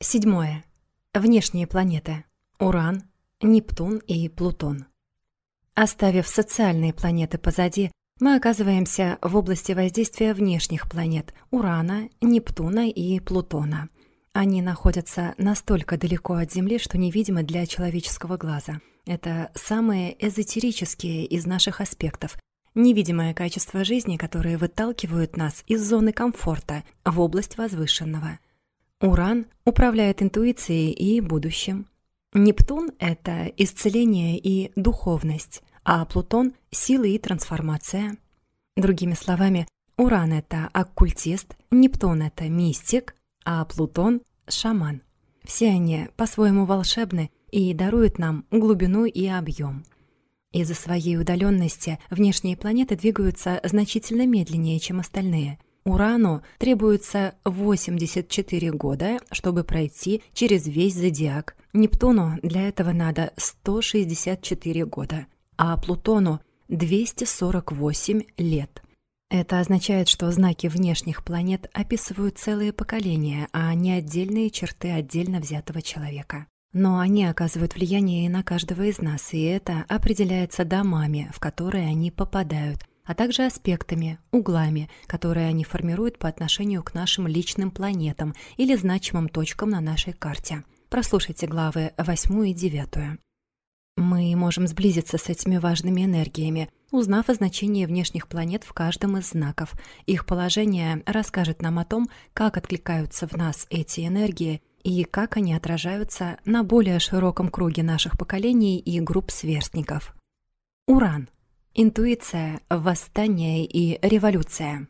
Седьмое. Внешние планеты. Уран, Нептун и Плутон. Оставив социальные планеты позади, мы оказываемся в области воздействия внешних планет Урана, Нептуна и Плутона. Они находятся настолько далеко от Земли, что невидимы для человеческого глаза. Это самые эзотерические из наших аспектов, невидимое качество жизни, которые выталкивают нас из зоны комфорта в область возвышенного. Уран управляет интуицией и будущим. Нептун — это исцеление и духовность, а Плутон — силы и трансформация. Другими словами, Уран — это оккультист, Нептун — это мистик, а Плутон — шаман. Все они по-своему волшебны и даруют нам глубину и объем. Из-за своей удаленности внешние планеты двигаются значительно медленнее, чем остальные. Урану требуется 84 года, чтобы пройти через весь зодиак. Нептуну для этого надо 164 года, а Плутону 248 лет. Это означает, что знаки внешних планет описывают целые поколения, а не отдельные черты отдельно взятого человека. Но они оказывают влияние и на каждого из нас, и это определяется домами, в которые они попадают, а также аспектами, углами, которые они формируют по отношению к нашим личным планетам или значимым точкам на нашей карте. Прослушайте главы 8 и 9. Мы можем сблизиться с этими важными энергиями, узнав о значении внешних планет в каждом из знаков. Их положение расскажет нам о том, как откликаются в нас эти энергии и как они отражаются на более широком круге наших поколений и групп сверстников. Уран. Интуиция, восстание и революция.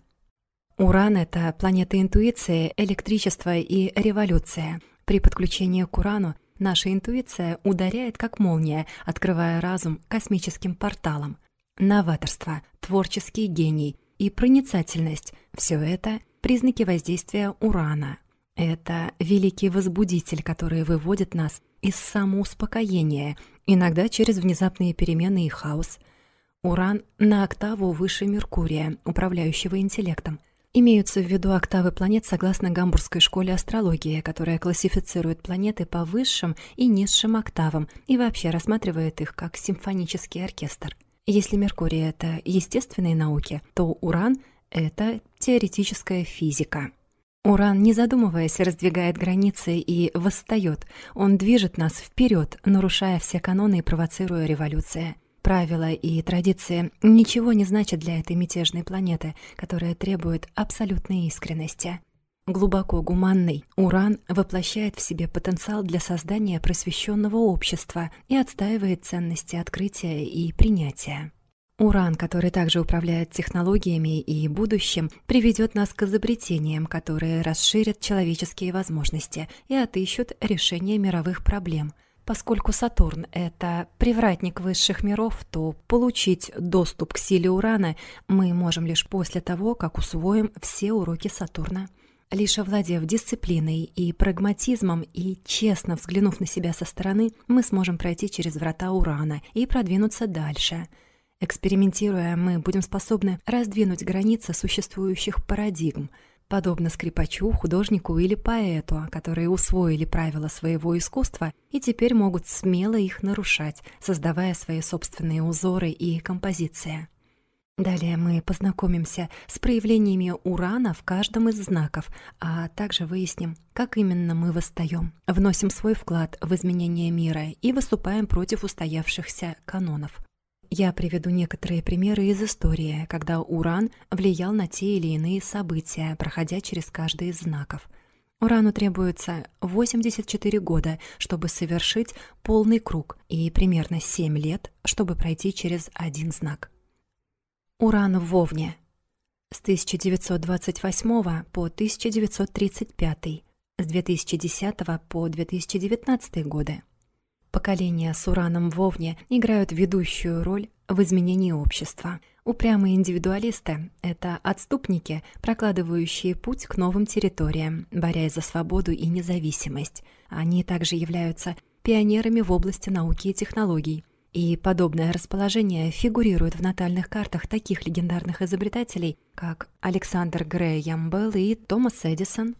Уран — это планета интуиции, электричества и революция. При подключении к Урану наша интуиция ударяет как молния, открывая разум космическим порталом. Новаторство, творческий гений и проницательность — все это признаки воздействия Урана — это великий возбудитель, который выводит нас из самоуспокоения, иногда через внезапные перемены и хаос. Уран на октаву выше Меркурия, управляющего интеллектом. Имеются в виду октавы планет согласно Гамбургской школе астрологии, которая классифицирует планеты по высшим и низшим октавам и вообще рассматривает их как симфонический оркестр. Если Меркурий — это естественные науки, то Уран — это теоретическая физика. Уран, не задумываясь, раздвигает границы и восстает. Он движет нас вперед, нарушая все каноны и провоцируя революции. Правила и традиции ничего не значат для этой мятежной планеты, которая требует абсолютной искренности. Глубоко гуманный Уран воплощает в себе потенциал для создания просвещенного общества и отстаивает ценности открытия и принятия. Уран, который также управляет технологиями и будущим, приведет нас к изобретениям, которые расширят человеческие возможности и отыщут решение мировых проблем. Поскольку Сатурн — это привратник высших миров, то получить доступ к силе Урана мы можем лишь после того, как усвоим все уроки Сатурна. Лишь овладев дисциплиной и прагматизмом и честно взглянув на себя со стороны, мы сможем пройти через врата Урана и продвинуться дальше — Экспериментируя, мы будем способны раздвинуть границы существующих парадигм, подобно скрипачу, художнику или поэту, которые усвоили правила своего искусства и теперь могут смело их нарушать, создавая свои собственные узоры и композиции. Далее мы познакомимся с проявлениями урана в каждом из знаков, а также выясним, как именно мы восстаем, вносим свой вклад в изменение мира и выступаем против устоявшихся канонов. Я приведу некоторые примеры из истории, когда Уран влиял на те или иные события, проходя через каждый из знаков. Урану требуется 84 года, чтобы совершить полный круг, и примерно 7 лет, чтобы пройти через один знак. Уран в Вовне. С 1928 по 1935, с 2010 по 2019 годы. Поколения с ураном в Овне играют ведущую роль в изменении общества. Упрямые индивидуалисты — это отступники, прокладывающие путь к новым территориям, борясь за свободу и независимость. Они также являются пионерами в области науки и технологий. И подобное расположение фигурирует в натальных картах таких легендарных изобретателей, как Александр Грэйам Белл и Томас Эдисон.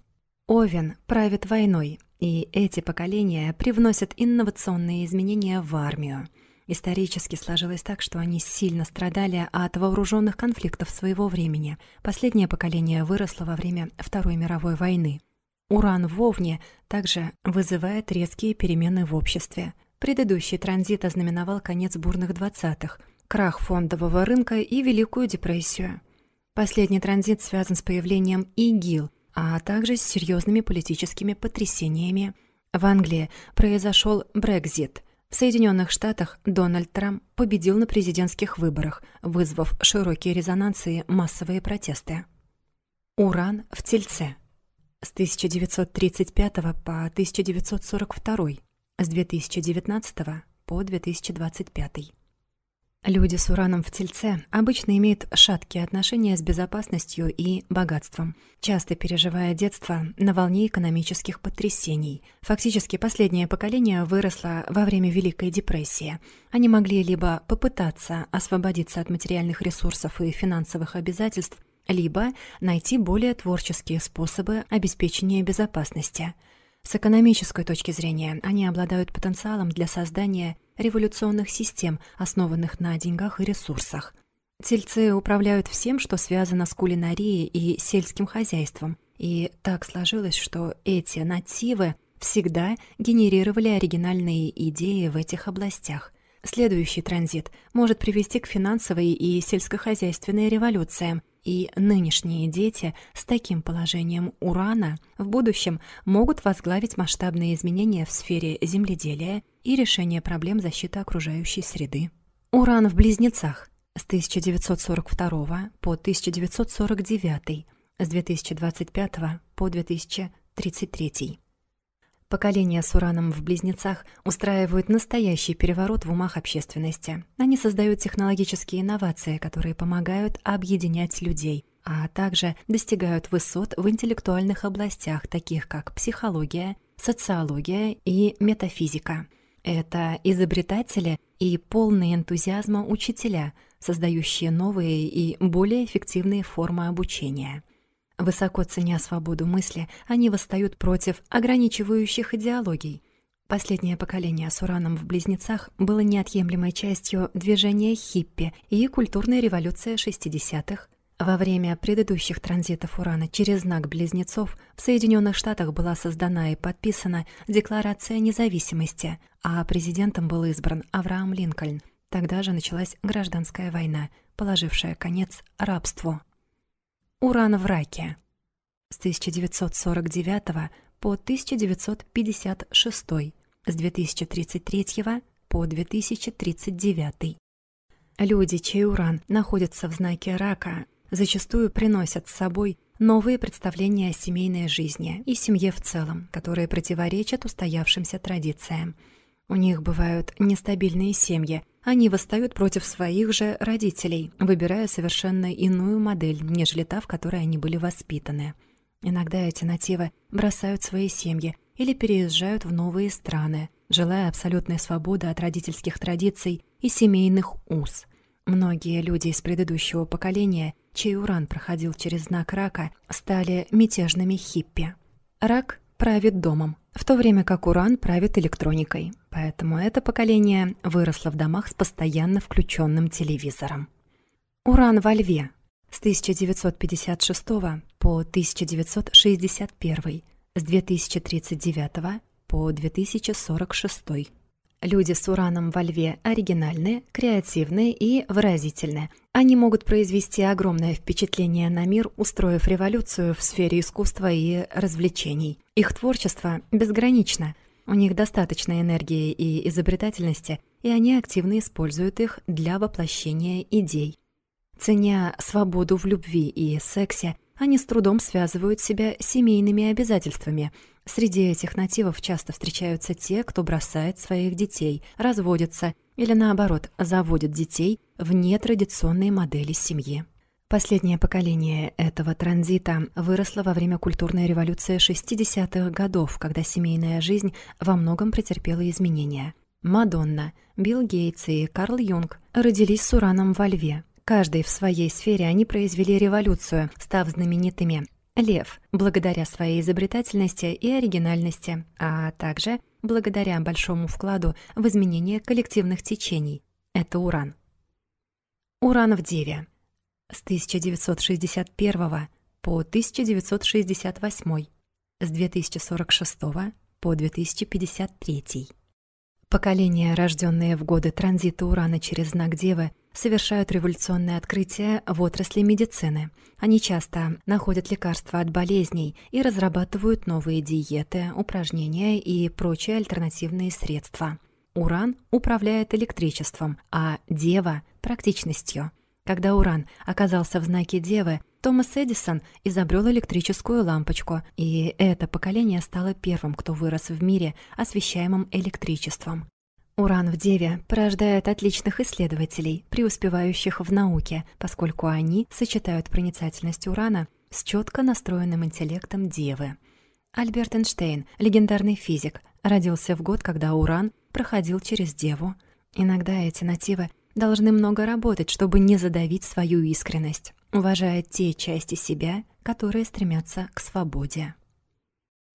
Овен правит войной, и эти поколения привносят инновационные изменения в армию. Исторически сложилось так, что они сильно страдали от вооруженных конфликтов своего времени. Последнее поколение выросло во время Второй мировой войны. Уран в Овне также вызывает резкие перемены в обществе. Предыдущий транзит ознаменовал конец бурных двадцатых, крах фондового рынка и Великую депрессию. Последний транзит связан с появлением ИГИЛ, а также с серьезными политическими потрясениями. В Англии произошел Брекзит – в Соединенных Штатах Дональд Трамп победил на президентских выборах, вызвав широкие резонансы и массовые протесты. Уран в Тельце. С 1935 по 1942, с 2019 по 2025. Люди с ураном в Тельце обычно имеют шаткие отношения с безопасностью и богатством, часто переживая детство на волне экономических потрясений. Фактически последнее поколение выросло во время Великой депрессии. Они могли либо попытаться освободиться от материальных ресурсов и финансовых обязательств, либо найти более творческие способы обеспечения безопасности. С экономической точки зрения они обладают потенциалом для создания революционных систем, основанных на деньгах и ресурсах. Тельцы управляют всем, что связано с кулинарией и сельским хозяйством. И так сложилось, что эти нативы всегда генерировали оригинальные идеи в этих областях. Следующий транзит может привести к финансовой и сельскохозяйственной революциям, и нынешние дети с таким положением урана в будущем могут возглавить масштабные изменения в сфере земледелия и решения проблем защиты окружающей среды. Уран в близнецах с 1942 по 1949, с 2025 по 2033. Поколения с ураном в близнецах устраивают настоящий переворот в умах общественности. Они создают технологические инновации, которые помогают объединять людей, а также достигают высот в интеллектуальных областях, таких как психология, социология и метафизика. Это изобретатели и полные энтузиазма учителя, создающие новые и более эффективные формы обучения. Высоко ценя свободу мысли, они восстают против ограничивающих идеологий. Последнее поколение с ураном в близнецах было неотъемлемой частью движения хиппи и культурной революции 60-х. Во время предыдущих транзитов урана через знак близнецов в Соединенных Штатах была создана и подписана Декларация независимости, а президентом был избран Авраам Линкольн. Тогда же началась гражданская война, положившая конец рабству. Уран в раке. С 1949 по 1956, с 2033 по 2039. Люди, чей уран находится в знаке рака, зачастую приносят с собой новые представления о семейной жизни и семье в целом, которые противоречат устоявшимся традициям. У них бывают нестабильные семьи, они восстают против своих же родителей, выбирая совершенно иную модель, нежели та, в которой они были воспитаны. Иногда эти нативы бросают свои семьи или переезжают в новые страны, желая абсолютной свободы от родительских традиций и семейных уз. Многие люди из предыдущего поколения, чей уран проходил через знак рака, стали мятежными хиппи. Рак правит домом, в то время как Уран правит электроникой. Поэтому это поколение выросло в домах с постоянно включенным телевизором. Уран во Льве с 1956 по 1961, с 2039 по 2046. Люди с ураном во льве оригинальны, креативны и выразительны. Они могут произвести огромное впечатление на мир, устроив революцию в сфере искусства и развлечений. Их творчество безгранично. У них достаточно энергии и изобретательности, и они активно используют их для воплощения идей. Ценя свободу в любви и сексе, они с трудом связывают себя семейными обязательствами – Среди этих нативов часто встречаются те, кто бросает своих детей, разводится или, наоборот, заводит детей в нетрадиционные модели семьи. Последнее поколение этого транзита выросло во время культурной революции 60-х годов, когда семейная жизнь во многом претерпела изменения. Мадонна, Билл Гейтс и Карл Юнг родились с ураном во льве. Каждый в своей сфере они произвели революцию, став знаменитыми Лев, благодаря своей изобретательности и оригинальности, а также благодаря большому вкладу в изменение коллективных течений. Это Уран. Уран в Деве. С 1961 по 1968, с 2046 по 2053. Поколения, рожденные в годы транзита Урана через знак Девы, совершают революционные открытия в отрасли медицины. Они часто находят лекарства от болезней и разрабатывают новые диеты, упражнения и прочие альтернативные средства. Уран управляет электричеством, а Дева — практичностью. Когда Уран оказался в знаке Девы, Томас Эдисон изобрел электрическую лампочку, и это поколение стало первым, кто вырос в мире, освещаемым электричеством. Уран в Деве порождает отличных исследователей, преуспевающих в науке, поскольку они сочетают проницательность Урана с четко настроенным интеллектом Девы. Альберт Эйнштейн, легендарный физик, родился в год, когда Уран проходил через Деву. Иногда эти нативы должны много работать, чтобы не задавить свою искренность уважая те части себя, которые стремятся к свободе.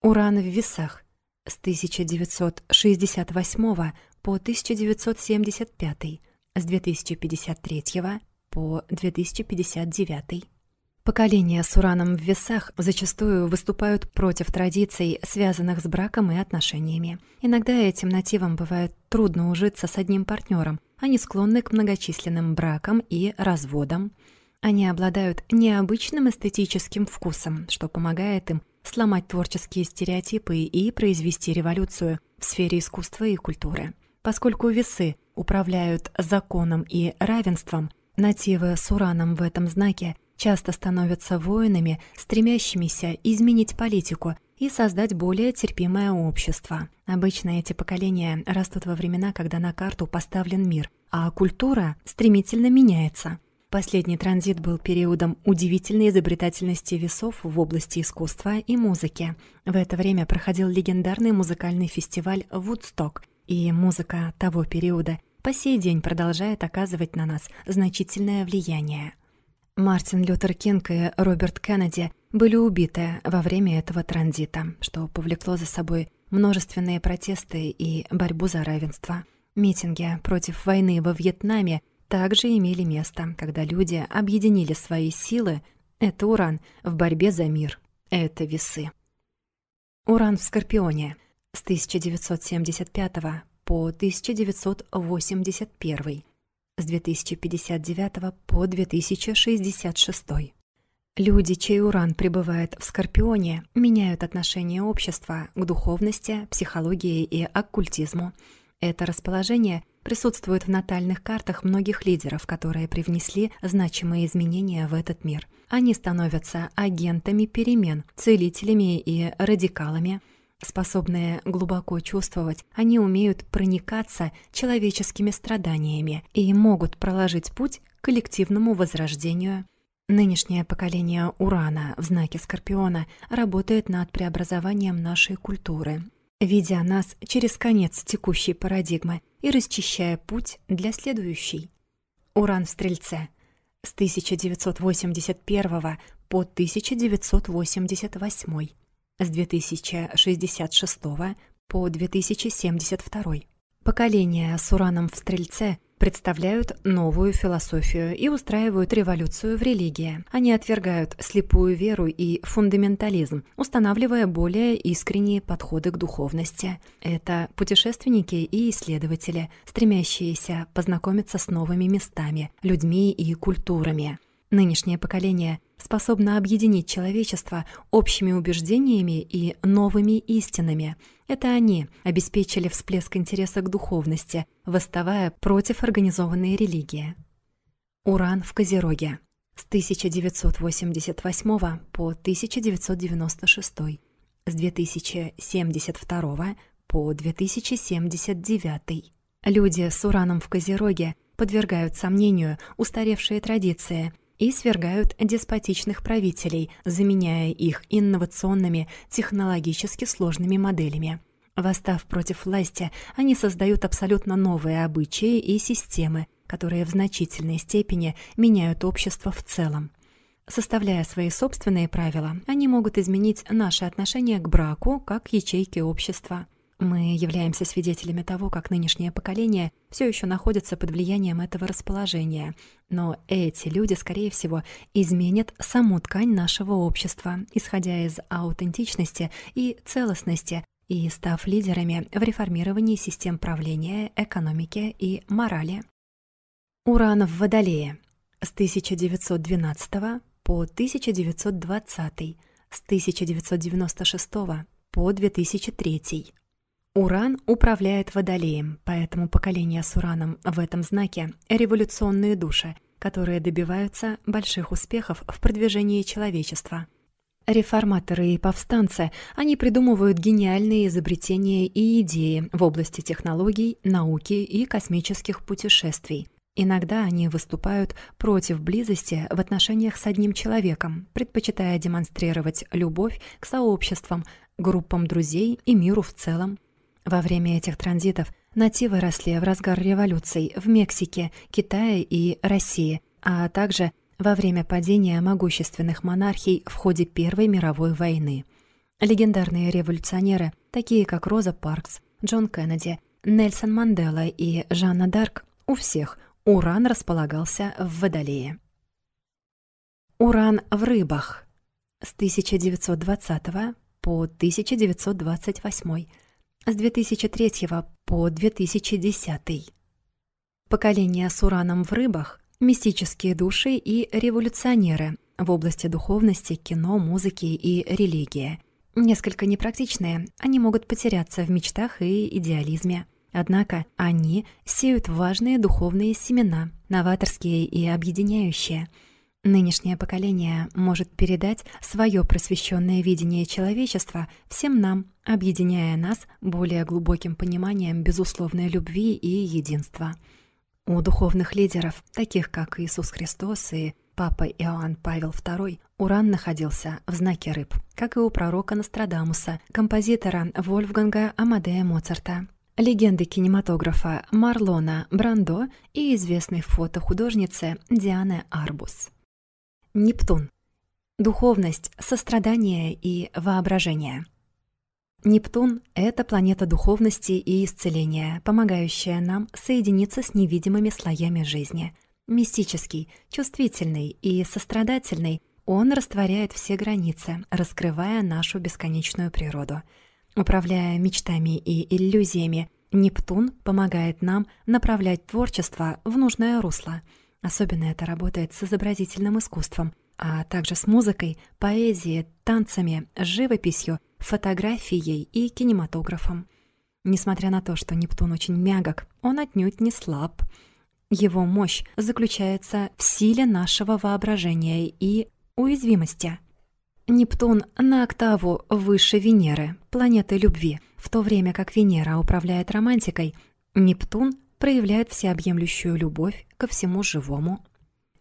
Уран в весах с 1968 по 1975, с 2053 по 2059. Поколения с ураном в весах зачастую выступают против традиций, связанных с браком и отношениями. Иногда этим нативам бывает трудно ужиться с одним партнером. Они склонны к многочисленным бракам и разводам. Они обладают необычным эстетическим вкусом, что помогает им сломать творческие стереотипы и произвести революцию в сфере искусства и культуры. Поскольку весы управляют законом и равенством, нативы с ураном в этом знаке часто становятся воинами, стремящимися изменить политику и создать более терпимое общество. Обычно эти поколения растут во времена, когда на карту поставлен мир, а культура стремительно меняется. Последний транзит был периодом удивительной изобретательности весов в области искусства и музыки. В это время проходил легендарный музыкальный фестиваль «Вудсток», и музыка того периода по сей день продолжает оказывать на нас значительное влияние. Мартин Лютер Кинг и Роберт Кеннеди были убиты во время этого транзита, что повлекло за собой множественные протесты и борьбу за равенство. Митинги против войны во Вьетнаме также имели место, когда люди объединили свои силы, это уран, в борьбе за мир, это весы. Уран в Скорпионе с 1975 по 1981, с 2059 по 2066. Люди, чей уран пребывает в Скорпионе, меняют отношение общества к духовности, психологии и оккультизму. Это расположение – присутствует в натальных картах многих лидеров, которые привнесли значимые изменения в этот мир. Они становятся агентами перемен, целителями и радикалами. Способные глубоко чувствовать, они умеют проникаться человеческими страданиями и могут проложить путь к коллективному возрождению. Нынешнее поколение Урана в знаке Скорпиона работает над преобразованием нашей культуры, видя нас через конец текущей парадигмы и расчищая путь для следующей. Уран в Стрельце с 1981 по 1988, с 2066 по 2072. Поколение с ураном в Стрельце представляют новую философию и устраивают революцию в религии. Они отвергают слепую веру и фундаментализм, устанавливая более искренние подходы к духовности. Это путешественники и исследователи, стремящиеся познакомиться с новыми местами, людьми и культурами. Нынешнее поколение способно объединить человечество общими убеждениями и новыми истинами. Это они обеспечили всплеск интереса к духовности, восставая против организованной религии. Уран в Козероге с 1988 по 1996, с 2072 по 2079. Люди с ураном в Козероге подвергают сомнению устаревшие традиции – и свергают деспотичных правителей, заменяя их инновационными, технологически сложными моделями. Восстав против власти, они создают абсолютно новые обычаи и системы, которые в значительной степени меняют общество в целом. Составляя свои собственные правила, они могут изменить наше отношение к браку как ячейке общества. Мы являемся свидетелями того, как нынешнее поколение все еще находится под влиянием этого расположения. Но эти люди, скорее всего, изменят саму ткань нашего общества, исходя из аутентичности и целостности, и став лидерами в реформировании систем правления, экономики и морали. Уран в Водолее с 1912 по 1920, с 1996 по 2003. Уран управляет Водолеем, поэтому поколение с Ураном в этом знаке — революционные души, которые добиваются больших успехов в продвижении человечества. Реформаторы и повстанцы, они придумывают гениальные изобретения и идеи в области технологий, науки и космических путешествий. Иногда они выступают против близости в отношениях с одним человеком, предпочитая демонстрировать любовь к сообществам, группам друзей и миру в целом. Во время этих транзитов нативы росли в разгар революций в Мексике, Китае и России, а также во время падения могущественных монархий в ходе Первой мировой войны. Легендарные революционеры, такие как Роза Паркс, Джон Кеннеди, Нельсон Мандела и Жанна Дарк, у всех уран располагался в Водолее. Уран в рыбах с 1920 по 1928 с 2003 по 2010. Поколение с ураном в рыбах – мистические души и революционеры в области духовности, кино, музыки и религии. Несколько непрактичные, они могут потеряться в мечтах и идеализме. Однако они сеют важные духовные семена, новаторские и объединяющие – Нынешнее поколение может передать свое просвещенное видение человечества всем нам, объединяя нас более глубоким пониманием безусловной любви и единства. У духовных лидеров, таких как Иисус Христос и Папа Иоанн Павел II, Уран находился в знаке рыб, как и у пророка Нострадамуса, композитора Вольфганга Амадея Моцарта, легенды кинематографа Марлона Брандо и известной фотохудожницы Дианы Арбус. Нептун. Духовность, сострадание и воображение. Нептун — это планета духовности и исцеления, помогающая нам соединиться с невидимыми слоями жизни. Мистический, чувствительный и сострадательный, он растворяет все границы, раскрывая нашу бесконечную природу. Управляя мечтами и иллюзиями, Нептун помогает нам направлять творчество в нужное русло — Особенно это работает с изобразительным искусством, а также с музыкой, поэзией, танцами, живописью, фотографией и кинематографом. Несмотря на то, что Нептун очень мягок, он отнюдь не слаб. Его мощь заключается в силе нашего воображения и уязвимости. Нептун на октаву выше Венеры, планеты любви, в то время как Венера управляет романтикой, Нептун проявляет всеобъемлющую любовь ко всему живому.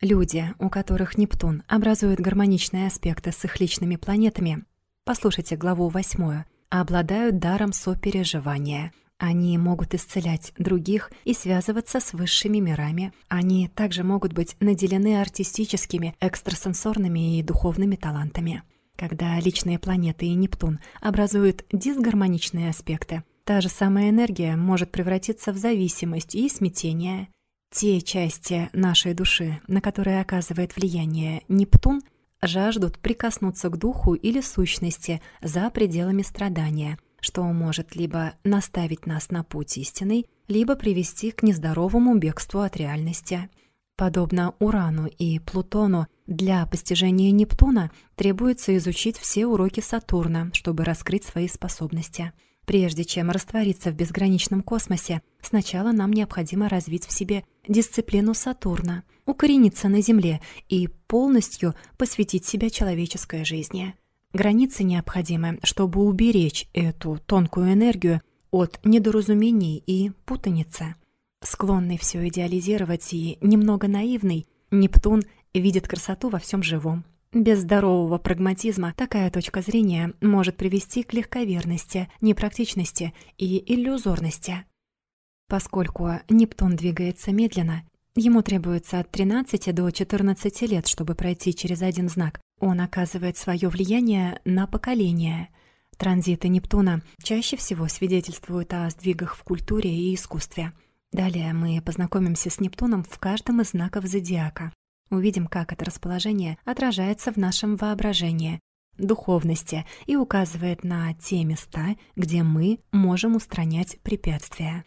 Люди, у которых Нептун образует гармоничные аспекты с их личными планетами, послушайте главу восьмую, обладают даром сопереживания. Они могут исцелять других и связываться с высшими мирами. Они также могут быть наделены артистическими, экстрасенсорными и духовными талантами. Когда личные планеты и Нептун образуют дисгармоничные аспекты, Та же самая энергия может превратиться в зависимость и смятение. Те части нашей души, на которые оказывает влияние Нептун, жаждут прикоснуться к духу или сущности за пределами страдания, что может либо наставить нас на путь истинный, либо привести к нездоровому бегству от реальности. Подобно Урану и Плутону, для постижения Нептуна требуется изучить все уроки Сатурна, чтобы раскрыть свои способности – Прежде чем раствориться в безграничном космосе, сначала нам необходимо развить в себе дисциплину Сатурна, укорениться на Земле и полностью посвятить себя человеческой жизни. Границы необходимы, чтобы уберечь эту тонкую энергию от недоразумений и путаницы. Склонный все идеализировать и немного наивный, Нептун видит красоту во всем живом, без здорового прагматизма такая точка зрения может привести к легковерности, непрактичности и иллюзорности. Поскольку Нептун двигается медленно, Ему требуется от 13 до 14 лет, чтобы пройти через один знак. Он оказывает свое влияние на поколение. Транзиты Нептуна чаще всего свидетельствуют о сдвигах в культуре и искусстве. Далее мы познакомимся с Нептуном в каждом из знаков зодиака. Увидим, как это расположение отражается в нашем воображении, духовности и указывает на те места, где мы можем устранять препятствия.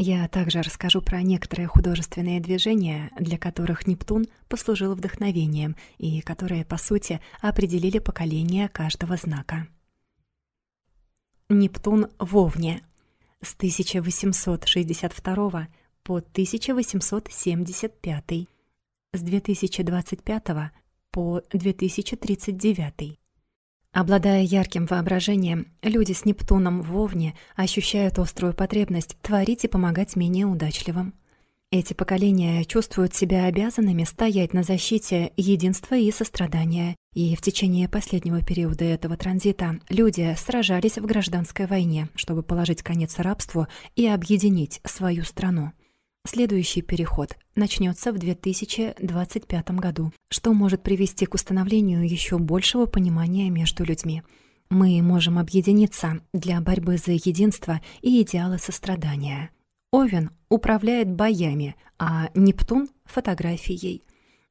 Я также расскажу про некоторые художественные движения, для которых Нептун послужил вдохновением и которые, по сути, определили поколение каждого знака. Нептун в Овне с 1862 по 1875, с 2025 по 2039. Обладая ярким воображением, люди с Нептуном в Овне ощущают острую потребность творить и помогать менее удачливым. Эти поколения чувствуют себя обязанными стоять на защите единства и сострадания, и в течение последнего периода этого транзита люди сражались в гражданской войне, чтобы положить конец рабству и объединить свою страну. Следующий переход начнется в 2025 году, что может привести к установлению еще большего понимания между людьми. Мы можем объединиться для борьбы за единство и идеалы сострадания. Овен управляет боями, а Нептун — фотографией.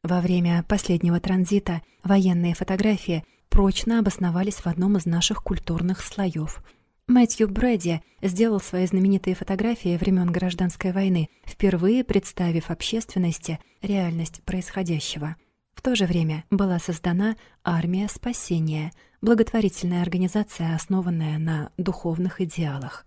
Во время последнего транзита военные фотографии прочно обосновались в одном из наших культурных слоев — Мэтью Брэди сделал свои знаменитые фотографии времен Гражданской войны, впервые представив общественности реальность происходящего. В то же время была создана «Армия спасения», благотворительная организация, основанная на духовных идеалах.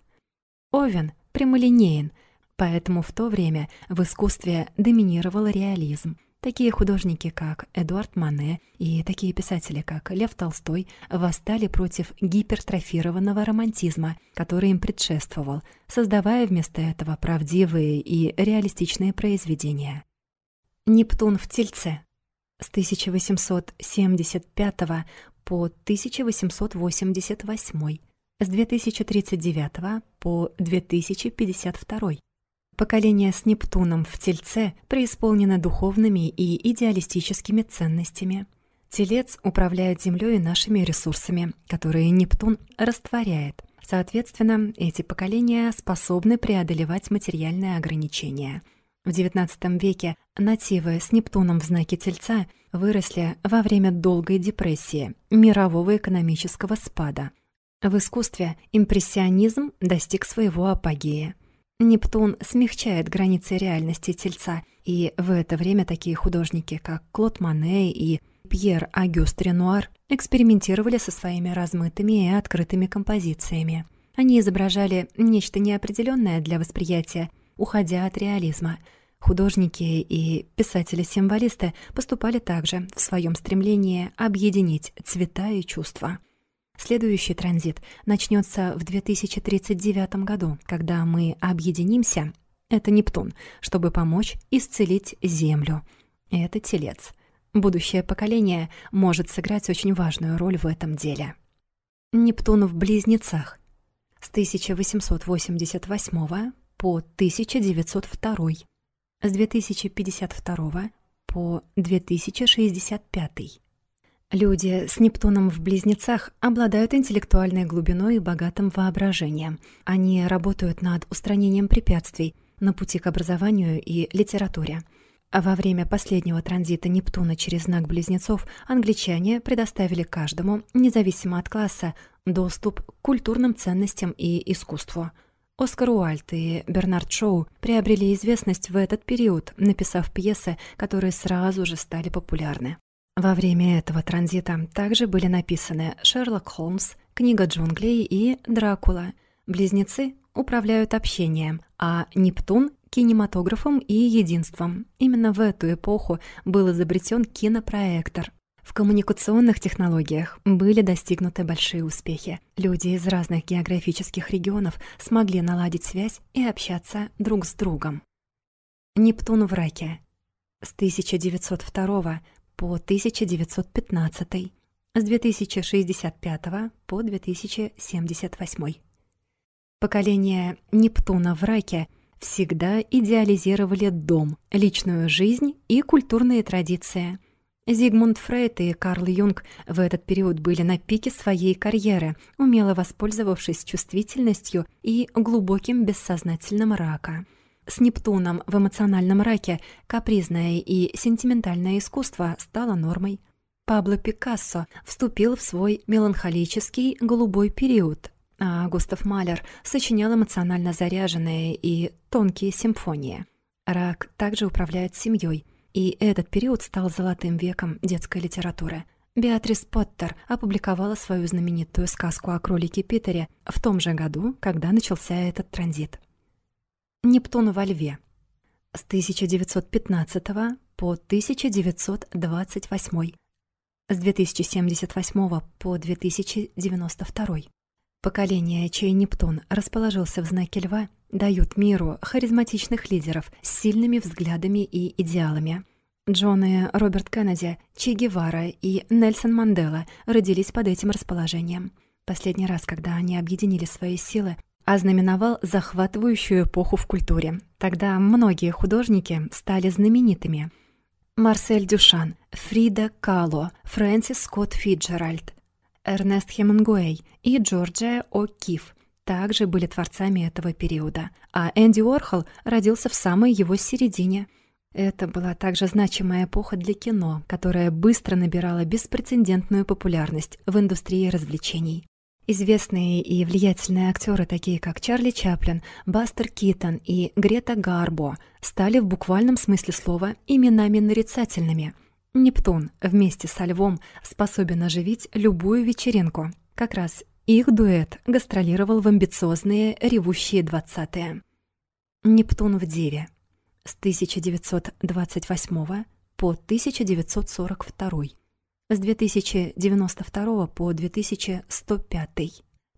Овен прямолинеен, поэтому в то время в искусстве доминировал реализм – Такие художники, как Эдуард Мане и такие писатели, как Лев Толстой, восстали против гипертрофированного романтизма, который им предшествовал, создавая вместо этого правдивые и реалистичные произведения. Нептун в Тельце с 1875 по 1888, с 2039 по 2052. Поколение с Нептуном в Тельце преисполнено духовными и идеалистическими ценностями. Телец управляет Землей и нашими ресурсами, которые Нептун растворяет. Соответственно, эти поколения способны преодолевать материальные ограничения. В XIX веке нативы с Нептуном в знаке Тельца выросли во время долгой депрессии, мирового экономического спада. В искусстве импрессионизм достиг своего апогея. Нептун смягчает границы реальности Тельца, и в это время такие художники, как Клод Мане и Пьер Агюст Ренуар, экспериментировали со своими размытыми и открытыми композициями. Они изображали нечто неопределенное для восприятия, уходя от реализма. Художники и писатели-символисты поступали также в своем стремлении объединить цвета и чувства. Следующий транзит начнется в 2039 году, когда мы объединимся, это Нептун, чтобы помочь исцелить Землю. Это Телец. Будущее поколение может сыграть очень важную роль в этом деле. Нептун в Близнецах с 1888 по 1902, с 2052 по 2065. Люди с Нептуном в Близнецах обладают интеллектуальной глубиной и богатым воображением. Они работают над устранением препятствий на пути к образованию и литературе. А во время последнего транзита Нептуна через знак Близнецов англичане предоставили каждому, независимо от класса, доступ к культурным ценностям и искусству. Оскар Уальт и Бернард Шоу приобрели известность в этот период, написав пьесы, которые сразу же стали популярны. Во время этого транзита также были написаны «Шерлок Холмс», «Книга джунглей» и «Дракула». Близнецы управляют общением, а Нептун — кинематографом и единством. Именно в эту эпоху был изобретен кинопроектор. В коммуникационных технологиях были достигнуты большие успехи. Люди из разных географических регионов смогли наладить связь и общаться друг с другом. Нептун в раке. С 1902 по 1915, с 2065 по 2078. Поколение Нептуна в раке всегда идеализировали дом, личную жизнь и культурные традиции. Зигмунд Фрейд и Карл Юнг в этот период были на пике своей карьеры, умело воспользовавшись чувствительностью и глубоким бессознательным рака. С Нептуном в эмоциональном раке капризное и сентиментальное искусство стало нормой. Пабло Пикассо вступил в свой меланхолический голубой период, а Густав Малер сочинял эмоционально заряженные и тонкие симфонии. Рак также управляет семьей, и этот период стал золотым веком детской литературы. Беатрис Поттер опубликовала свою знаменитую сказку о кролике Питере в том же году, когда начался этот транзит. Нептун во Льве. С 1915 по 1928 с 2078 по 2092. Поколения, чей Нептун расположился в знаке Льва, дают миру харизматичных лидеров с сильными взглядами и идеалами. Джон и Роберт Кеннеди, Че Гевара и Нельсон Мандела родились под этим расположением. Последний раз, когда они объединили свои силы, ознаменовал захватывающую эпоху в культуре. Тогда многие художники стали знаменитыми. Марсель Дюшан, Фрида Кало, Фрэнсис Скотт Фиджеральд, Эрнест Хемингуэй и Джорджия О'Кифф также были творцами этого периода, а Энди Уорхол родился в самой его середине. Это была также значимая эпоха для кино, которая быстро набирала беспрецедентную популярность в индустрии развлечений. Известные и влиятельные актеры, такие как Чарли Чаплин, Бастер Китон и Грета Гарбо, стали в буквальном смысле слова именами нарицательными. Нептун вместе со Львом способен оживить любую вечеринку. Как раз их дуэт гастролировал в амбициозные ревущие двадцатые. Нептун в Деве с 1928 по 1942 с 2092 по 2105.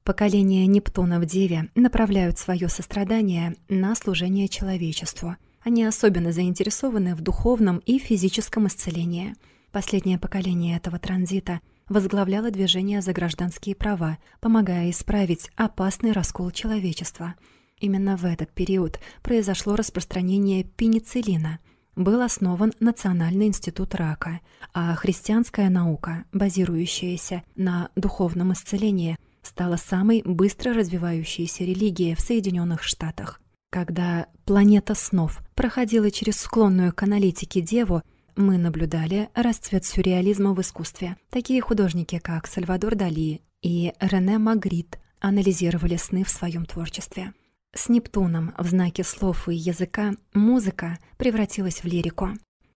Поколения Нептуна в Деве направляют свое сострадание на служение человечеству. Они особенно заинтересованы в духовном и физическом исцелении. Последнее поколение этого транзита возглавляло движение за гражданские права, помогая исправить опасный раскол человечества. Именно в этот период произошло распространение пенициллина – был основан Национальный институт рака, а христианская наука, базирующаяся на духовном исцелении, стала самой быстро развивающейся религией в Соединенных Штатах. Когда планета снов проходила через склонную к аналитике Деву, мы наблюдали расцвет сюрреализма в искусстве. Такие художники, как Сальвадор Дали и Рене Магрит, анализировали сны в своем творчестве. С Нептуном в знаке слов и языка музыка превратилась в лирику.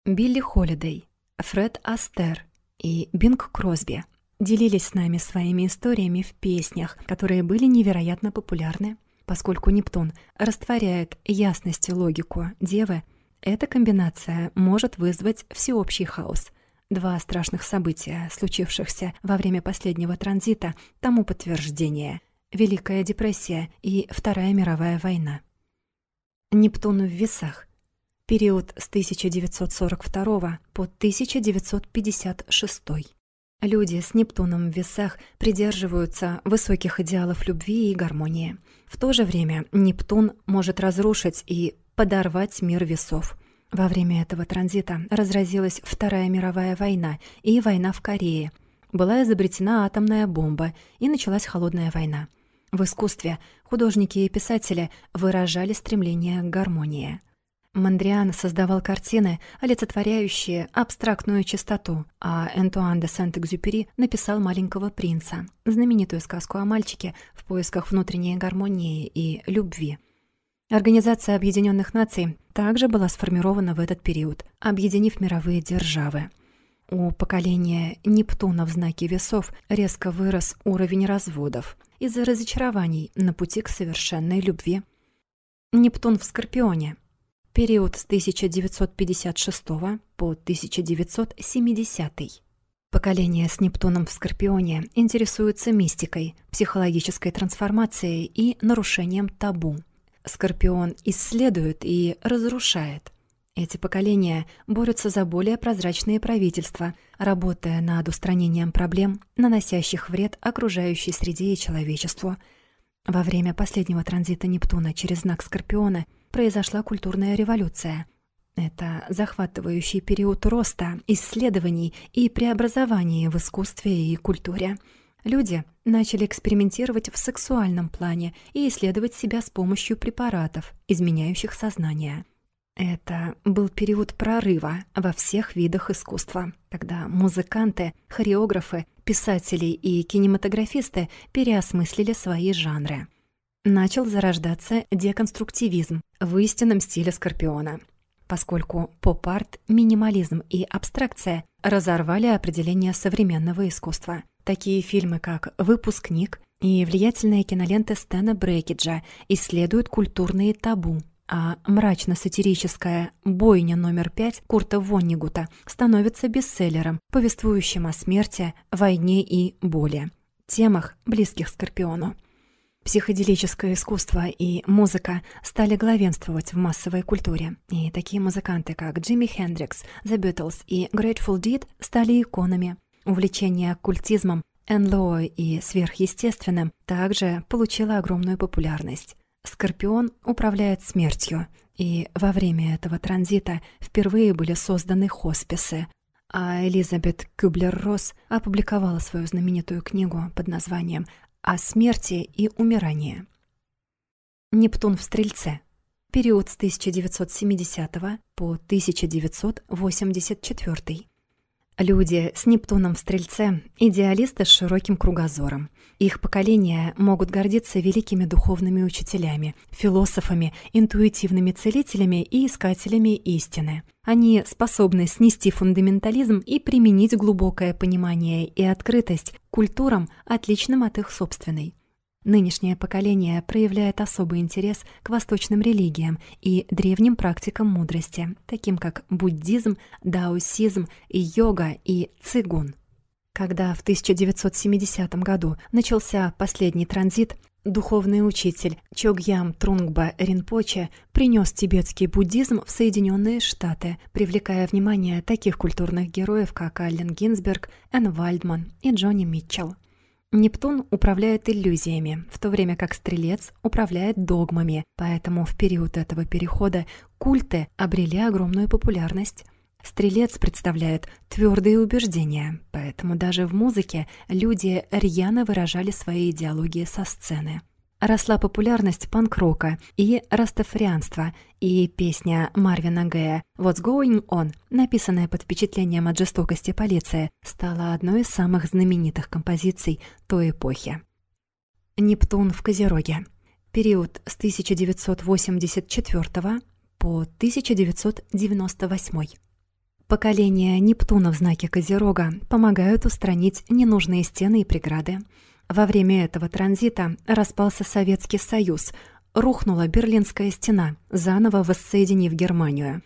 Билли Холидей, Фред Астер и Бинг Кросби делились с нами своими историями в песнях, которые были невероятно популярны. Поскольку Нептун растворяет ясность и логику Девы, эта комбинация может вызвать всеобщий хаос. Два страшных события, случившихся во время последнего транзита, тому подтверждение — Великая депрессия и Вторая мировая война. Нептун в весах. Период с 1942 по 1956. Люди с Нептуном в весах придерживаются высоких идеалов любви и гармонии. В то же время Нептун может разрушить и подорвать мир весов. Во время этого транзита разразилась Вторая мировая война и война в Корее. Была изобретена атомная бомба и началась холодная война. В искусстве художники и писатели выражали стремление к гармонии. Мандриан создавал картины, олицетворяющие абстрактную чистоту, а Энтуан де Сент-Экзюпери написал «Маленького принца», знаменитую сказку о мальчике в поисках внутренней гармонии и любви. Организация Объединенных Наций также была сформирована в этот период, объединив мировые державы. У поколения Нептуна в знаке весов резко вырос уровень разводов из-за разочарований на пути к совершенной любви. Нептун в Скорпионе. Период с 1956 по 1970. Поколение с Нептуном в Скорпионе интересуется мистикой, психологической трансформацией и нарушением табу. Скорпион исследует и разрушает, эти поколения борются за более прозрачные правительства, работая над устранением проблем, наносящих вред окружающей среде и человечеству. Во время последнего транзита Нептуна через знак Скорпиона произошла культурная революция. Это захватывающий период роста, исследований и преобразований в искусстве и культуре. Люди начали экспериментировать в сексуальном плане и исследовать себя с помощью препаратов, изменяющих сознание. Это был период прорыва во всех видах искусства, когда музыканты, хореографы, писатели и кинематографисты переосмыслили свои жанры. Начал зарождаться деконструктивизм в истинном стиле Скорпиона, поскольку поп-арт, минимализм и абстракция разорвали определение современного искусства. Такие фильмы, как «Выпускник» и влиятельные киноленты Стэна Брейкиджа исследуют культурные табу – а мрачно-сатирическая «Бойня номер пять» Курта Воннигута становится бестселлером, повествующим о смерти, войне и боли, темах, близких Скорпиону. Психоделическое искусство и музыка стали главенствовать в массовой культуре, и такие музыканты, как Джимми Хендрикс, The Beatles и Grateful Dead стали иконами. Увлечение оккультизмом, НЛО и сверхъестественным также получило огромную популярность. Скорпион управляет смертью, и во время этого транзита впервые были созданы хосписы, а Элизабет Кюблер-Росс опубликовала свою знаменитую книгу под названием «О смерти и умирании». Нептун в Стрельце. Период с 1970 по 1984. Люди с Нептуном в Стрельце – идеалисты с широким кругозором. Их поколения могут гордиться великими духовными учителями, философами, интуитивными целителями и искателями истины. Они способны снести фундаментализм и применить глубокое понимание и открытость культурам, отличным от их собственной. Нынешнее поколение проявляет особый интерес к восточным религиям и древним практикам мудрости, таким как буддизм, даосизм, йога и цигун. Когда в 1970 году начался последний транзит, духовный учитель Чогьям Трунгба Ринпоче принес тибетский буддизм в Соединенные Штаты, привлекая внимание таких культурных героев, как Аллен Гинзберг, Энн Вальдман и Джонни Митчелл. Нептун управляет иллюзиями, в то время как Стрелец управляет догмами, поэтому в период этого перехода культы обрели огромную популярность. Стрелец представляет твердые убеждения, поэтому даже в музыке люди рьяно выражали свои идеологии со сцены росла популярность панк-рока и растафарианства, и песня Марвина Гэя «What's Going On», написанная под впечатлением от жестокости полиции, стала одной из самых знаменитых композиций той эпохи. Нептун в Козероге. Период с 1984 по 1998. Поколения Нептуна в знаке Козерога помогают устранить ненужные стены и преграды, во время этого транзита распался Советский Союз, рухнула Берлинская стена, заново воссоединив Германию.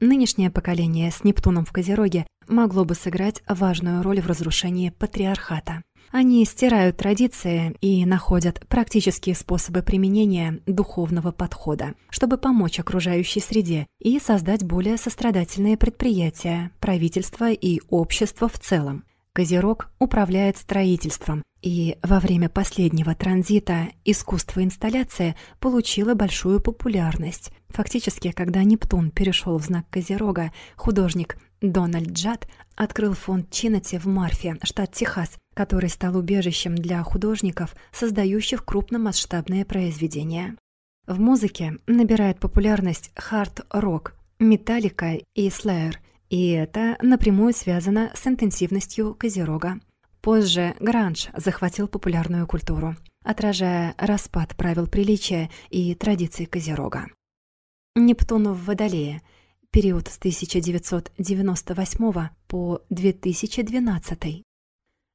Нынешнее поколение с Нептуном в Козероге могло бы сыграть важную роль в разрушении патриархата. Они стирают традиции и находят практические способы применения духовного подхода, чтобы помочь окружающей среде и создать более сострадательные предприятия, правительство и общество в целом. Козерог управляет строительством, и во время последнего транзита искусство инсталляции получило большую популярность. Фактически, когда Нептун перешел в знак Козерога, художник Дональд Джад открыл фонд Чинати в Марфе, штат Техас, который стал убежищем для художников, создающих крупномасштабные произведения. В музыке набирает популярность хард-рок, металлика и слэйр – и это напрямую связано с интенсивностью Козерога. Позже гранж захватил популярную культуру, отражая распад правил приличия и традиций Козерога. Нептун в Водолее. Период с 1998 по 2012.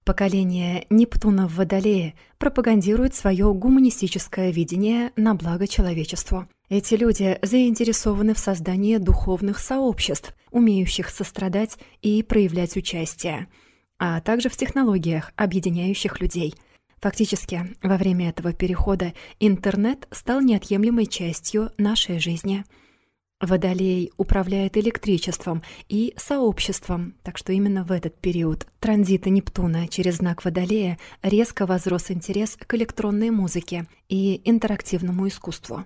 Поколение Нептуна в Водолее пропагандирует свое гуманистическое видение на благо человечеству. Эти люди заинтересованы в создании духовных сообществ, умеющих сострадать и проявлять участие, а также в технологиях, объединяющих людей. Фактически, во время этого перехода интернет стал неотъемлемой частью нашей жизни. Водолей управляет электричеством и сообществом, так что именно в этот период транзита Нептуна через знак Водолея резко возрос интерес к электронной музыке и интерактивному искусству.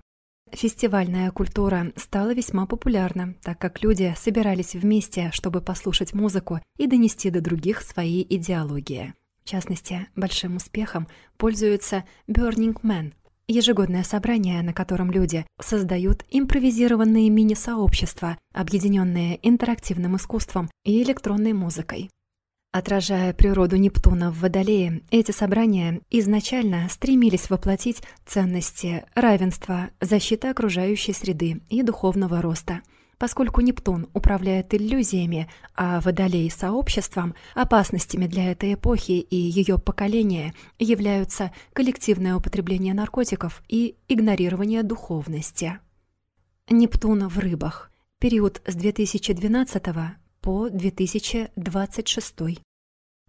Фестивальная культура стала весьма популярна, так как люди собирались вместе, чтобы послушать музыку и донести до других свои идеологии. В частности, большим успехом пользуется Burning Man – ежегодное собрание, на котором люди создают импровизированные мини-сообщества, объединенные интерактивным искусством и электронной музыкой. Отражая природу Нептуна в Водолее, эти собрания изначально стремились воплотить ценности равенства, защиты окружающей среды и духовного роста. Поскольку Нептун управляет иллюзиями, а Водолей — сообществом, опасностями для этой эпохи и ее поколения являются коллективное употребление наркотиков и игнорирование духовности. Нептун в рыбах. Период с 2012 по 2026.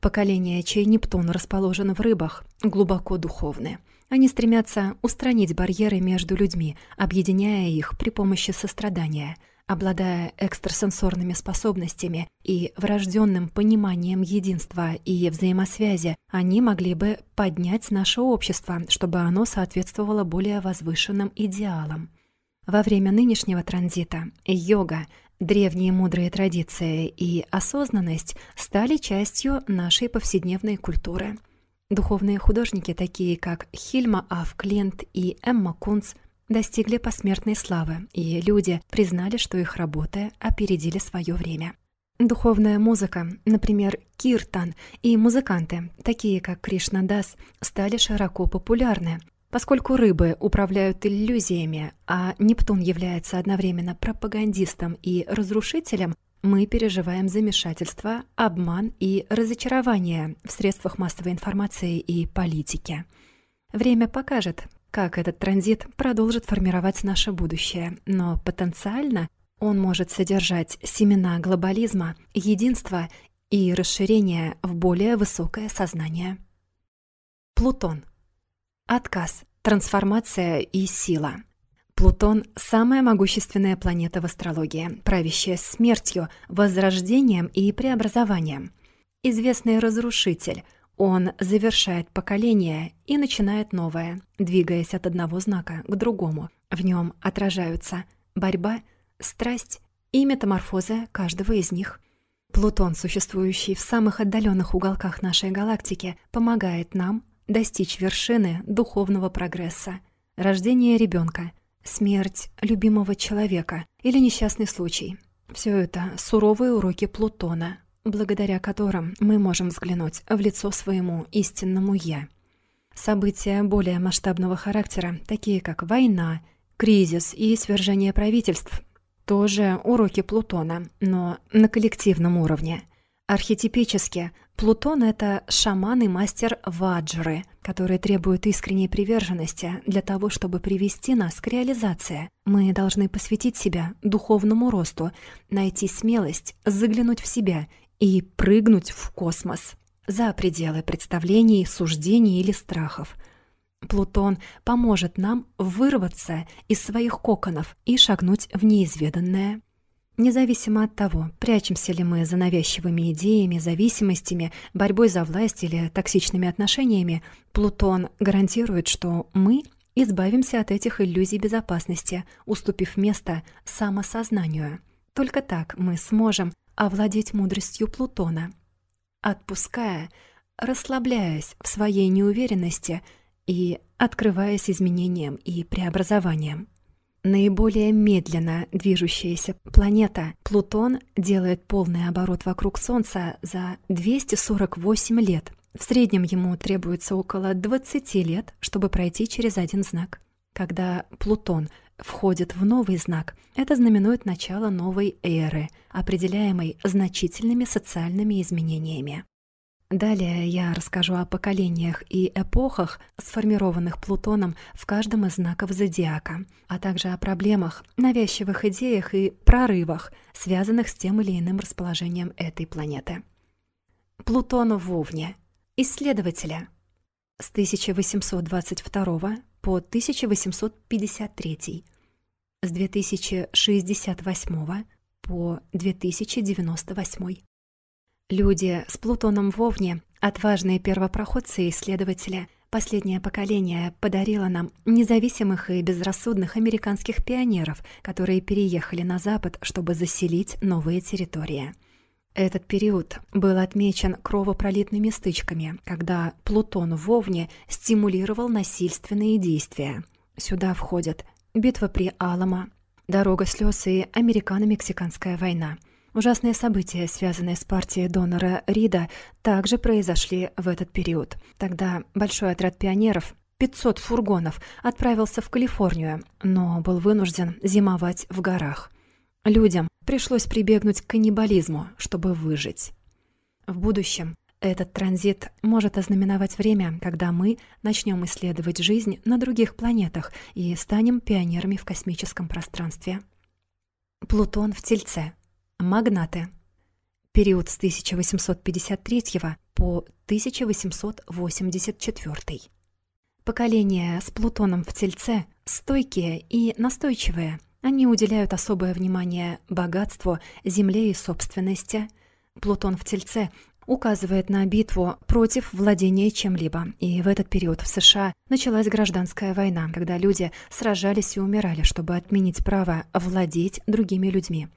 Поколение, чей Нептун расположен в рыбах, глубоко духовны. Они стремятся устранить барьеры между людьми, объединяя их при помощи сострадания. Обладая экстрасенсорными способностями и врожденным пониманием единства и взаимосвязи, они могли бы поднять наше общество, чтобы оно соответствовало более возвышенным идеалам. Во время нынешнего транзита йога Древние мудрые традиции и осознанность стали частью нашей повседневной культуры. Духовные художники, такие как Хильма Аф Клент и Эмма Кунц, достигли посмертной славы, и люди признали, что их работы опередили свое время. Духовная музыка, например, киртан и музыканты, такие как Кришна Дас, стали широко популярны, Поскольку рыбы управляют иллюзиями, а Нептун является одновременно пропагандистом и разрушителем, мы переживаем замешательство, обман и разочарование в средствах массовой информации и политике. Время покажет, как этот транзит продолжит формировать наше будущее, но потенциально он может содержать семена глобализма, единства и расширения в более высокое сознание. Плутон – Отказ, трансформация и сила. Плутон – самая могущественная планета в астрологии, правящая смертью, возрождением и преобразованием. Известный разрушитель. Он завершает поколение и начинает новое, двигаясь от одного знака к другому. В нем отражаются борьба, страсть и метаморфоза каждого из них. Плутон, существующий в самых отдаленных уголках нашей галактики, помогает нам достичь вершины духовного прогресса, рождение ребенка, смерть любимого человека или несчастный случай. Все это суровые уроки Плутона, благодаря которым мы можем взглянуть в лицо своему истинному «я». События более масштабного характера, такие как война, кризис и свержение правительств, тоже уроки Плутона, но на коллективном уровне. Архетипически Плутон — это шаман и мастер ваджры, который требует искренней приверженности для того, чтобы привести нас к реализации. Мы должны посвятить себя духовному росту, найти смелость, заглянуть в себя и прыгнуть в космос за пределы представлений, суждений или страхов. Плутон поможет нам вырваться из своих коконов и шагнуть в неизведанное. Независимо от того, прячемся ли мы за навязчивыми идеями, зависимостями, борьбой за власть или токсичными отношениями, Плутон гарантирует, что мы избавимся от этих иллюзий безопасности, уступив место самосознанию. Только так мы сможем овладеть мудростью Плутона, отпуская, расслабляясь в своей неуверенности и открываясь изменениям и преобразованиям. Наиболее медленно движущаяся планета Плутон делает полный оборот вокруг Солнца за 248 лет. В среднем ему требуется около 20 лет, чтобы пройти через один знак. Когда Плутон входит в новый знак, это знаменует начало новой эры, определяемой значительными социальными изменениями. Далее я расскажу о поколениях и эпохах, сформированных Плутоном в каждом из знаков зодиака, а также о проблемах, навязчивых идеях и прорывах, связанных с тем или иным расположением этой планеты. Плутон в Овне. Исследователя. С 1822 по 1853. С 2068 по 2098. Люди с Плутоном в Овне, отважные первопроходцы и исследователи, Последнее поколение подарило нам независимых и безрассудных американских пионеров, которые переехали на Запад, чтобы заселить новые территории. Этот период был отмечен кровопролитными стычками, когда Плутон в Овне стимулировал насильственные действия. Сюда входят битва при Аламо, дорога слез и американо-мексиканская война – Ужасные события, связанные с партией донора Рида, также произошли в этот период. Тогда большой отряд пионеров 500 фургонов отправился в Калифорнию, но был вынужден зимовать в горах. Людям пришлось прибегнуть к каннибализму, чтобы выжить. В будущем этот транзит может ознаменовать время, когда мы начнем исследовать жизнь на других планетах и станем пионерами в космическом пространстве. Плутон в Тельце – Магнаты. Период с 1853 по 1884. Поколения с Плутоном в Тельце стойкие и настойчивые. Они уделяют особое внимание богатству, земле и собственности. Плутон в Тельце указывает на битву против владения чем-либо. И в этот период в США началась гражданская война, когда люди сражались и умирали, чтобы отменить право владеть другими людьми.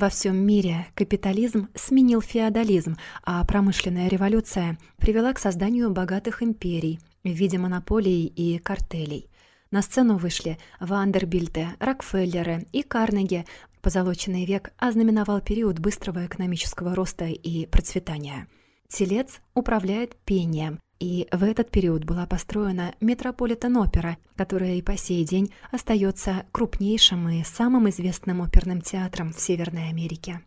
Во всем мире капитализм сменил феодализм, а промышленная революция привела к созданию богатых империй в виде монополий и картелей. На сцену вышли Вандербильты, Рокфеллеры и Карнеги. Позолоченный век ознаменовал период быстрого экономического роста и процветания. Телец управляет пением, и в этот период была построена Метрополитен-опера, которая и по сей день остается крупнейшим и самым известным оперным театром в Северной Америке.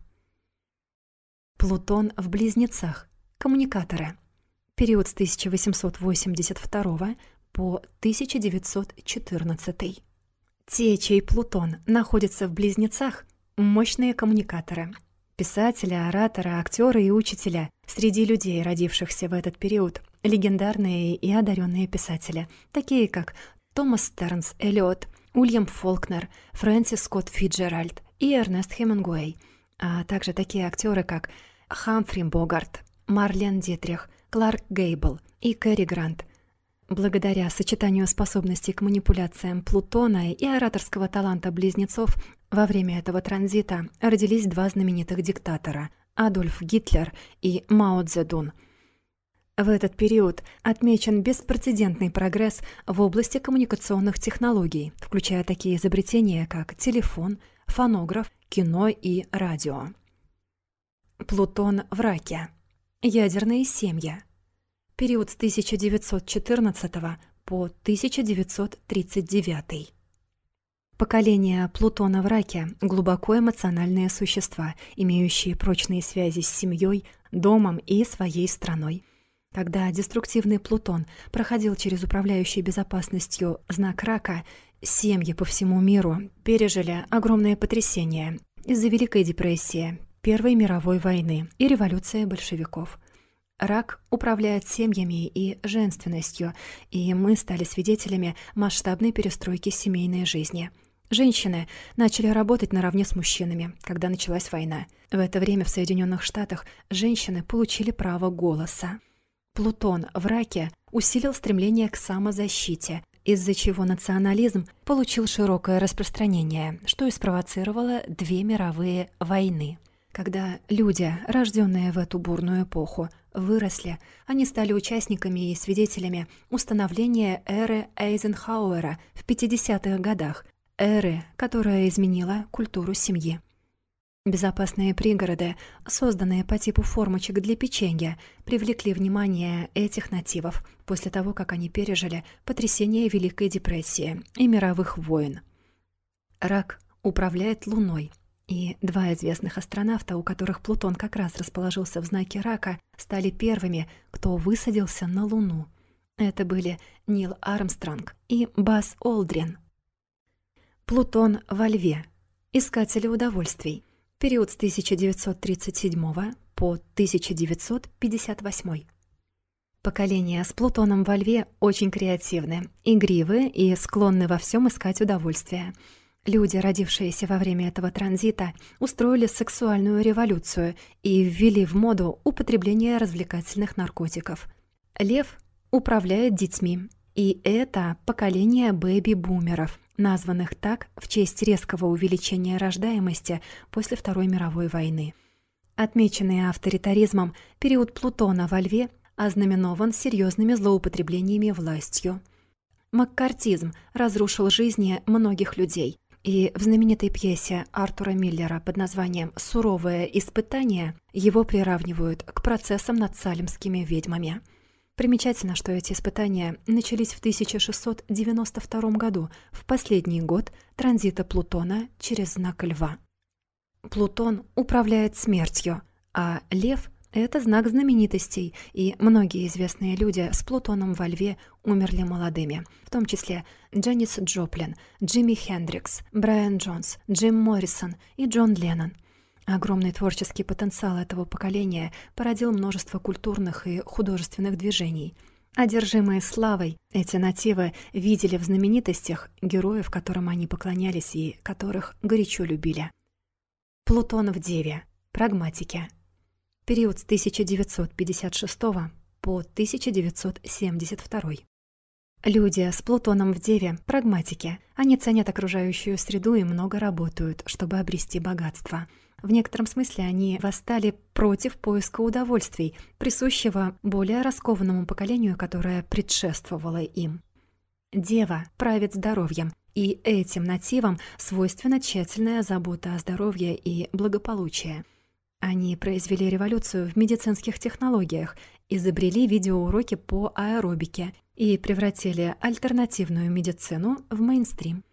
Плутон в Близнецах. Коммуникаторы. Период с 1882 по 1914. Те, чей Плутон находится в Близнецах, мощные коммуникаторы – Писатели, ораторы, актеры и учителя. Среди людей, родившихся в этот период, легендарные и одаренные писатели, такие как Томас Стернс Эллиот, Уильям Фолкнер, Фрэнсис Скотт Фиджеральд и Эрнест Хемингуэй, а также такие актеры, как Хамфри Богарт, Марлен Дитрих, Кларк Гейбл и Кэрри Грант. Благодаря сочетанию способностей к манипуляциям Плутона и ораторского таланта близнецов во время этого транзита родились два знаменитых диктатора – Адольф Гитлер и Мао Цзэдун. В этот период отмечен беспрецедентный прогресс в области коммуникационных технологий, включая такие изобретения, как телефон, фонограф, кино и радио. Плутон в раке. Ядерные семьи. Период с 1914 по 1939. Поколение Плутона в раке – глубоко эмоциональные существа, имеющие прочные связи с семьей, домом и своей страной. Когда деструктивный Плутон проходил через управляющий безопасностью знак рака, семьи по всему миру пережили огромное потрясение из-за Великой депрессии, Первой мировой войны и революции большевиков. Рак управляет семьями и женственностью, и мы стали свидетелями масштабной перестройки семейной жизни – Женщины начали работать наравне с мужчинами, когда началась война. В это время в Соединенных Штатах женщины получили право голоса. Плутон в раке усилил стремление к самозащите, из-за чего национализм получил широкое распространение, что и спровоцировало две мировые войны. Когда люди, рожденные в эту бурную эпоху, выросли, они стали участниками и свидетелями установления эры Эйзенхауэра в 50-х годах, эры, которая изменила культуру семьи. Безопасные пригороды, созданные по типу формочек для печенья, привлекли внимание этих нативов после того, как они пережили потрясение Великой депрессии и мировых войн. Рак управляет Луной, и два известных астронавта, у которых Плутон как раз расположился в знаке Рака, стали первыми, кто высадился на Луну. Это были Нил Армстронг и Бас Олдрин, Плутон во Льве. Искатели удовольствий. Период с 1937 по 1958. Поколения с Плутоном во Льве очень креативны, игривы и склонны во всем искать удовольствие. Люди, родившиеся во время этого транзита, устроили сексуальную революцию и ввели в моду употребление развлекательных наркотиков. Лев управляет детьми. И это поколение бэби-бумеров, названных так в честь резкого увеличения рождаемости после Второй мировой войны. Отмеченный авторитаризмом, период Плутона во Льве ознаменован серьезными злоупотреблениями властью. Маккартизм разрушил жизни многих людей, и в знаменитой пьесе Артура Миллера под названием «Суровое испытание» его приравнивают к процессам над салемскими ведьмами. Примечательно, что эти испытания начались в 1692 году, в последний год транзита Плутона через знак Льва. Плутон управляет смертью, а Лев — это знак знаменитостей, и многие известные люди с Плутоном во Льве умерли молодыми, в том числе Дженнис Джоплин, Джимми Хендрикс, Брайан Джонс, Джим Моррисон и Джон Леннон. Огромный творческий потенциал этого поколения породил множество культурных и художественных движений. Одержимые славой, эти нативы видели в знаменитостях героев, которым они поклонялись и которых горячо любили. Плутон в Деве. Прагматики. Период с 1956 по 1972. Люди с Плутоном в Деве – прагматики. Они ценят окружающую среду и много работают, чтобы обрести богатство. В некотором смысле они восстали против поиска удовольствий, присущего более раскованному поколению, которое предшествовало им. Дева правит здоровьем, и этим нативам свойственна тщательная забота о здоровье и благополучии. Они произвели революцию в медицинских технологиях, изобрели видеоуроки по аэробике и превратили альтернативную медицину в мейнстрим.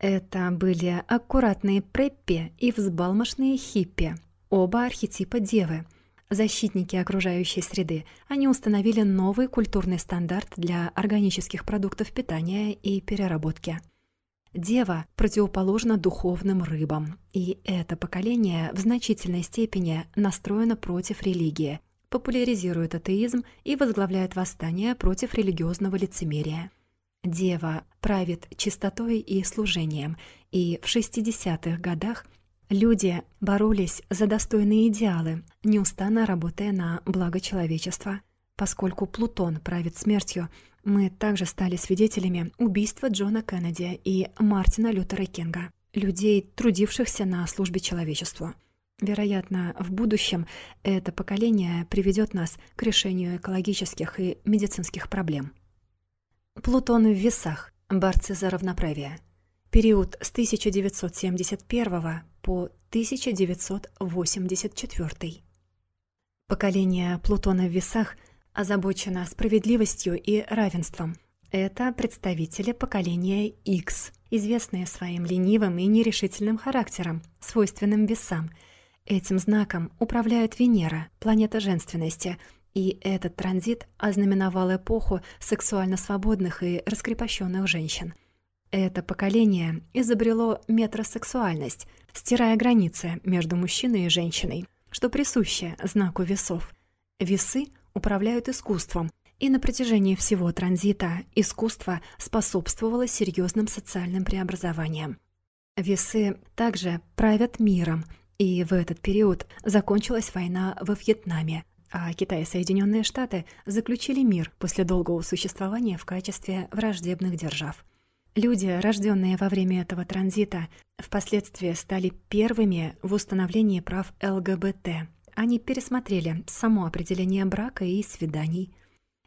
Это были аккуратные преппи и взбалмошные хиппи, оба архетипа девы – защитники окружающей среды, они установили новый культурный стандарт для органических продуктов питания и переработки. Дева противоположна духовным рыбам, и это поколение в значительной степени настроено против религии, популяризирует атеизм и возглавляет восстание против религиозного лицемерия. Дева правит чистотой и служением, и в 60-х годах Люди боролись за достойные идеалы, неустанно работая на благо человечества. Поскольку Плутон правит смертью, мы также стали свидетелями убийства Джона Кеннеди и Мартина Лютера Кинга, людей, трудившихся на службе человечеству. Вероятно, в будущем это поколение приведет нас к решению экологических и медицинских проблем. Плутон в весах. Борцы за равноправие. Период с 1971 по 1984. Поколение Плутона в весах озабочено справедливостью и равенством. Это представители поколения X, известные своим ленивым и нерешительным характером, свойственным весам. Этим знаком управляет Венера, планета женственности, и этот транзит ознаменовал эпоху сексуально свободных и раскрепощенных женщин. Это поколение изобрело метросексуальность, стирая границы между мужчиной и женщиной, что присуще знаку весов. Весы управляют искусством, и на протяжении всего транзита искусство способствовало серьезным социальным преобразованиям. Весы также правят миром, и в этот период закончилась война во Вьетнаме, а Китай и Соединенные Штаты заключили мир после долгого существования в качестве враждебных держав. Люди, рожденные во время этого транзита, впоследствии стали первыми в установлении прав ЛГБТ. Они пересмотрели само определение брака и свиданий.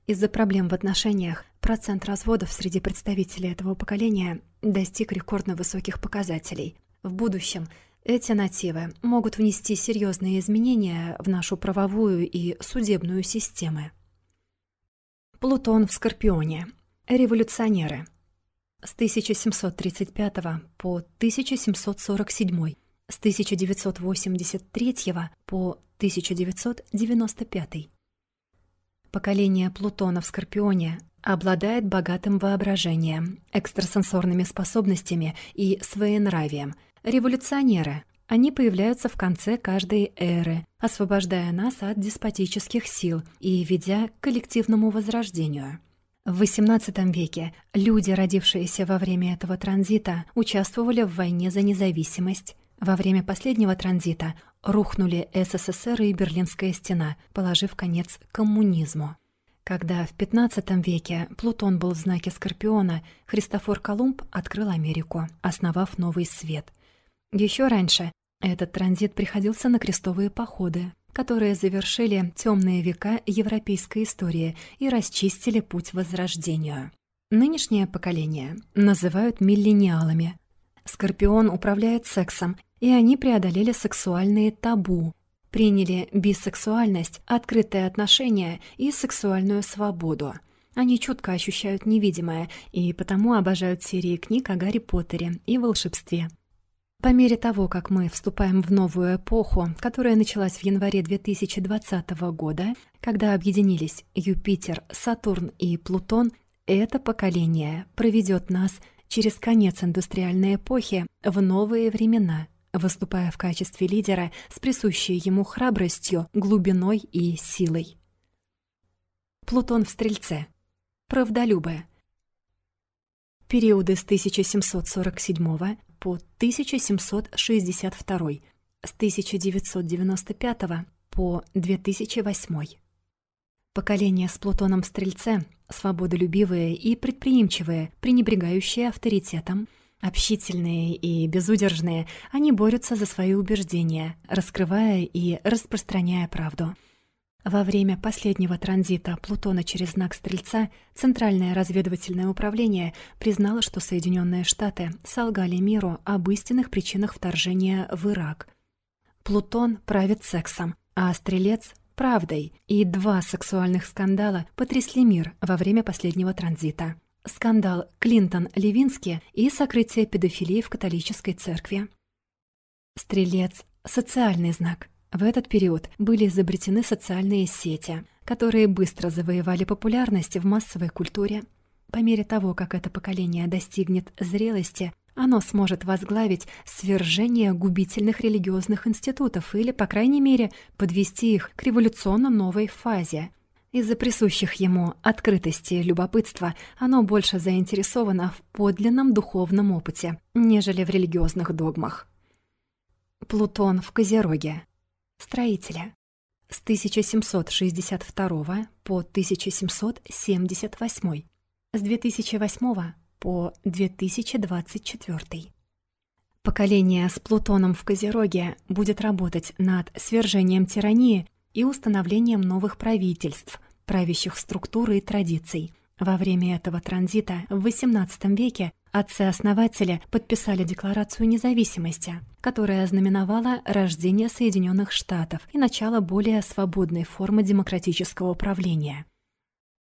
Из-за проблем в отношениях процент разводов среди представителей этого поколения достиг рекордно высоких показателей. В будущем эти нативы могут внести серьезные изменения в нашу правовую и судебную системы. Плутон в Скорпионе. Революционеры – с 1735 по 1747, с 1983 по 1995. Поколение Плутона в Скорпионе обладает богатым воображением, экстрасенсорными способностями и своенравием. Революционеры. Они появляются в конце каждой эры, освобождая нас от деспотических сил и ведя к коллективному возрождению. В XVIII веке люди, родившиеся во время этого транзита, участвовали в войне за независимость. Во время последнего транзита рухнули СССР и Берлинская стена, положив конец коммунизму. Когда в XV веке Плутон был в знаке Скорпиона, Христофор Колумб открыл Америку, основав новый свет. Еще раньше этот транзит приходился на крестовые походы, которые завершили темные века европейской истории и расчистили путь возрождению. Нынешнее поколение называют миллениалами. Скорпион управляет сексом, и они преодолели сексуальные табу, приняли бисексуальность, открытые отношения и сексуальную свободу. Они чутко ощущают невидимое и потому обожают серии книг о Гарри Поттере и волшебстве. По мере того, как мы вступаем в новую эпоху, которая началась в январе 2020 года, когда объединились Юпитер, Сатурн и Плутон, это поколение проведет нас через конец индустриальной эпохи в новые времена – выступая в качестве лидера с присущей ему храбростью, глубиной и силой. Плутон в Стрельце. Правдолюбая. Периоды с 1747 по 1762, с 1995 по 2008. Поколение с Плутоном в Стрельце, свободолюбивые и предприимчивые, пренебрегающие авторитетом, Общительные и безудержные, они борются за свои убеждения, раскрывая и распространяя правду. Во время последнего транзита Плутона через знак Стрельца Центральное разведывательное управление признало, что Соединенные Штаты солгали миру об истинных причинах вторжения в Ирак. Плутон правит сексом, а Стрелец — правдой, и два сексуальных скандала потрясли мир во время последнего транзита скандал Клинтон-Левински и сокрытие педофилии в католической церкви. Стрелец – социальный знак. В этот период были изобретены социальные сети, которые быстро завоевали популярность в массовой культуре. По мере того, как это поколение достигнет зрелости, оно сможет возглавить свержение губительных религиозных институтов или, по крайней мере, подвести их к революционно новой фазе – из-за присущих ему открытости и любопытства оно больше заинтересовано в подлинном духовном опыте, нежели в религиозных догмах. Плутон в Козероге. Строителя. С 1762 по 1778. С 2008 по 2024. Поколение с Плутоном в Козероге будет работать над свержением тирании и установлением новых правительств, правящих структур и традиций. Во время этого транзита в XVIII веке отцы-основатели подписали Декларацию независимости, которая ознаменовала рождение Соединенных Штатов и начало более свободной формы демократического управления.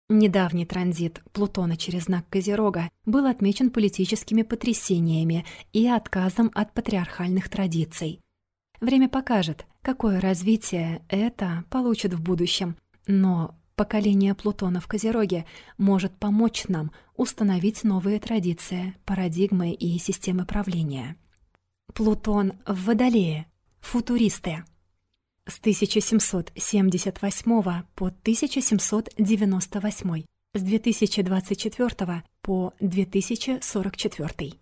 Недавний транзит Плутона через знак Козерога был отмечен политическими потрясениями и отказом от патриархальных традиций. Время покажет, какое развитие это получит в будущем, но поколение Плутона в Козероге может помочь нам установить новые традиции, парадигмы и системы правления. Плутон в Водолее. Футуристы. С 1778 по 1798. С 2024 по 2044.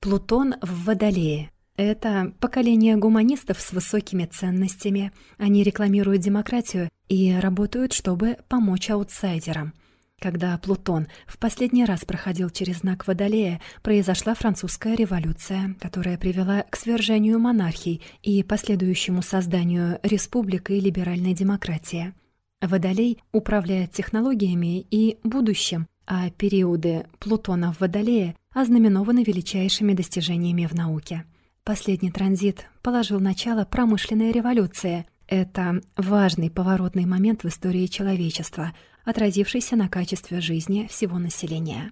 Плутон в Водолее. Это поколение гуманистов с высокими ценностями. Они рекламируют демократию и работают, чтобы помочь аутсайдерам. Когда Плутон в последний раз проходил через знак Водолея, произошла французская революция, которая привела к свержению монархий и последующему созданию республик и либеральной демократии. Водолей управляет технологиями и будущим, а периоды Плутона в Водолее ознаменованы величайшими достижениями в науке. Последний транзит положил начало промышленной революции. Это важный поворотный момент в истории человечества, отразившийся на качестве жизни всего населения.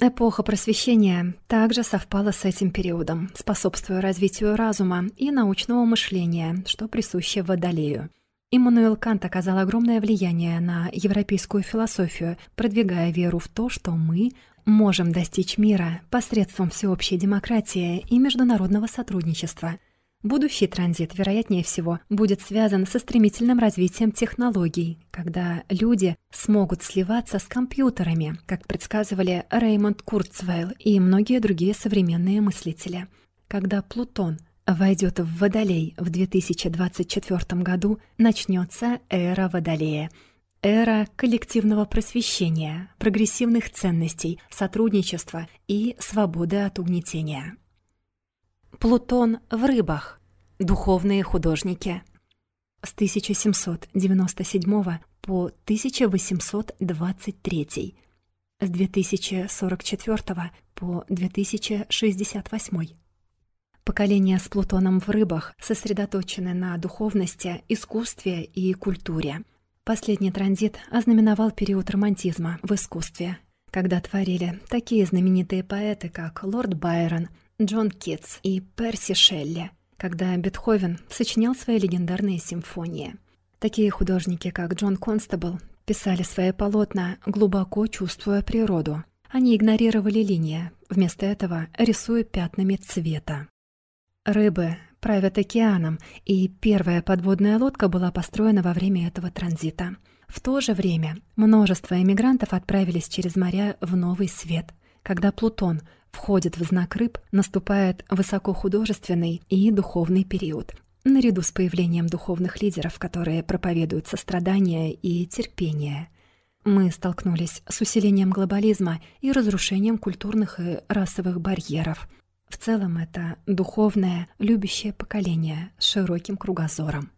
Эпоха просвещения также совпала с этим периодом, способствуя развитию разума и научного мышления, что присуще Водолею. Иммануил Кант оказал огромное влияние на европейскую философию, продвигая веру в то, что мы можем достичь мира посредством всеобщей демократии и международного сотрудничества. Будущий транзит, вероятнее всего, будет связан со стремительным развитием технологий, когда люди смогут сливаться с компьютерами, как предсказывали Реймонд Курцвейл и многие другие современные мыслители. Когда Плутон — войдет в Водолей в 2024 году, начнется эра Водолея. Эра коллективного просвещения, прогрессивных ценностей, сотрудничества и свободы от угнетения. Плутон в рыбах. Духовные художники. С 1797 по 1823. С 2044 по 2068. Поколения с Плутоном в рыбах сосредоточены на духовности, искусстве и культуре. Последний транзит ознаменовал период романтизма в искусстве, когда творили такие знаменитые поэты, как Лорд Байрон, Джон Китс и Перси Шелли, когда Бетховен сочинял свои легендарные симфонии. Такие художники, как Джон Констабл, писали свои полотна, глубоко чувствуя природу. Они игнорировали линии, вместо этого рисуя пятнами цвета. Рыбы правят океаном, и первая подводная лодка была построена во время этого транзита. В то же время множество эмигрантов отправились через моря в Новый Свет. Когда Плутон входит в знак рыб, наступает высокохудожественный и духовный период, наряду с появлением духовных лидеров, которые проповедуют сострадание и терпение. Мы столкнулись с усилением глобализма и разрушением культурных и расовых барьеров – в целом это духовное, любящее поколение с широким кругозором.